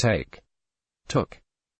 take, took.